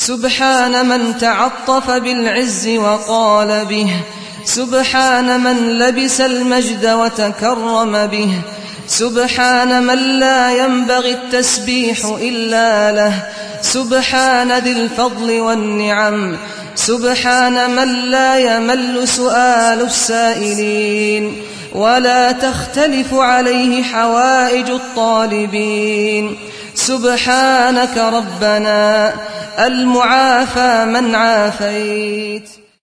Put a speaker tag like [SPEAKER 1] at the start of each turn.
[SPEAKER 1] سبحان من تعطف بالعز وقال به. سبحان من لبس المجد وتكرم به. سبحان من لا ينبغي التسبيح إلا له. سبحان ذي الفضل والنعم. سبحان من لا يمل سؤال السائلين. ولا تختلف عليه حوائج الطالبين. سبحانك ربنا المعافى من عافيت.